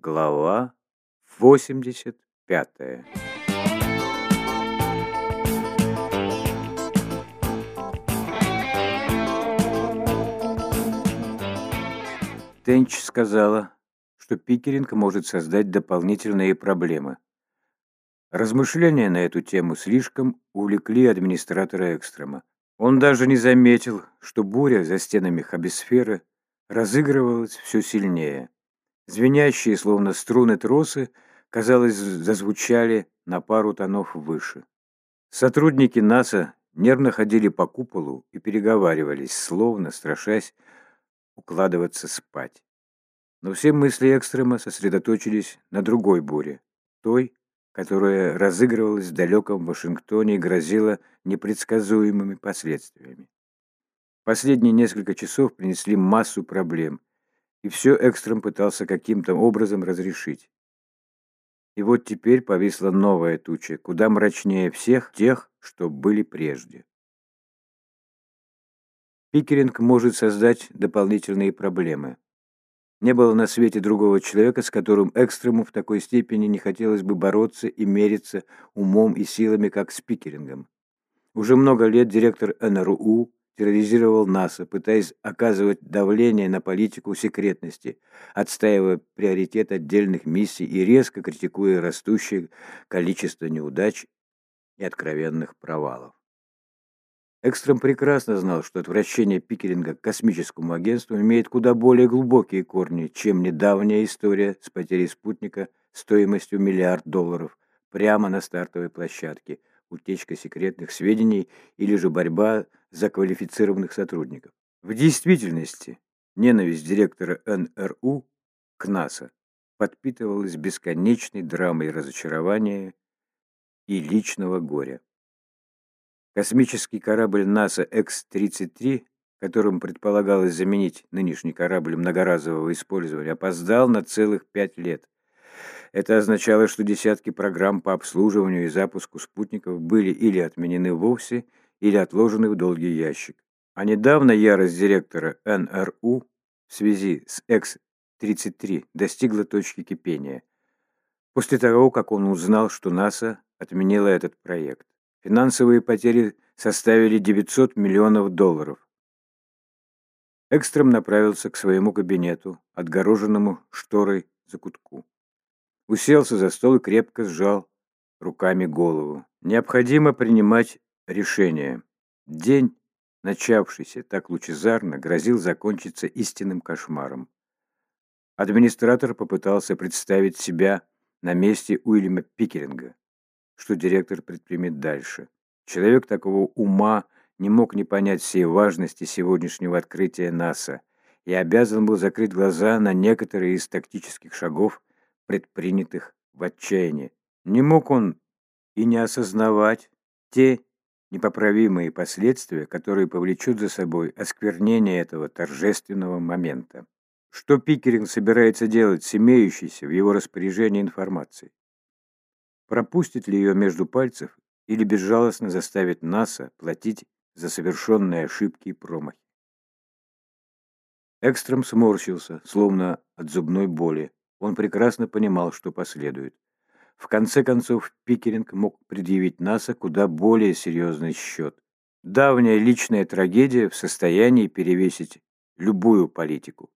Глава 85 Тенч сказала, что Пикеринг может создать дополнительные проблемы. Размышления на эту тему слишком увлекли администратора Экстрема. Он даже не заметил, что буря за стенами хабисферы разыгрывалась все сильнее. Звенящие, словно струны тросы, казалось, зазвучали на пару тонов выше. Сотрудники НАСА нервно ходили по куполу и переговаривались, словно страшась укладываться спать. Но все мысли Экстрема сосредоточились на другой буре, той, которая разыгрывалась в далеком Вашингтоне и грозила непредсказуемыми последствиями. Последние несколько часов принесли массу проблем, и все Экстрем пытался каким-то образом разрешить. И вот теперь повисла новая туча, куда мрачнее всех тех, что были прежде. Пикеринг может создать дополнительные проблемы. Не было на свете другого человека, с которым Экстрему в такой степени не хотелось бы бороться и мериться умом и силами, как с Пикерингом. Уже много лет директор НРУ терроризировал НАСА, пытаясь оказывать давление на политику секретности, отстаивая приоритет отдельных миссий и резко критикуя растущее количество неудач и откровенных провалов. Экстрем прекрасно знал, что отвращение Пикеринга к космическому агентству имеет куда более глубокие корни, чем недавняя история с потерей спутника стоимостью миллиард долларов прямо на стартовой площадке, утечка секретных сведений или же борьба за квалифицированных сотрудников. В действительности, ненависть директора НРУ к НАСА подпитывалась бесконечной драмой разочарования и личного горя. Космический корабль НАСА X-33, которым предполагалось заменить нынешний корабль многоразового использования, опоздал на целых пять лет. Это означало, что десятки программ по обслуживанию и запуску спутников были или отменены вовсе, или отложены в долгий ящик. А недавно ярость директора НРУ в связи с X-33 достигла точки кипения. После того, как он узнал, что НАСА отменила этот проект. Финансовые потери составили 900 миллионов долларов. Экстрем направился к своему кабинету, отгороженному шторой закутку. Уселся за стол и крепко сжал руками голову. Необходимо принимать решение. День, начавшийся так лучезарно, грозил закончиться истинным кошмаром. Администратор попытался представить себя на месте Уильяма Пикеринга. Что директор предпримет дальше? Человек такого ума не мог не понять всей важности сегодняшнего открытия НАСА и обязан был закрыть глаза на некоторые из тактических шагов, предпринятых в отчаянии. Не мог он и не осознавать те непоправимые последствия, которые повлечут за собой осквернение этого торжественного момента. Что Пикеринг собирается делать с имеющейся в его распоряжении информацией? Пропустит ли ее между пальцев или безжалостно заставит НАСА платить за совершенные ошибки и промахи? Экстрем сморщился, словно от зубной боли. Он прекрасно понимал, что последует. В конце концов, Пикеринг мог предъявить НАСА куда более серьезный счет. Давняя личная трагедия в состоянии перевесить любую политику.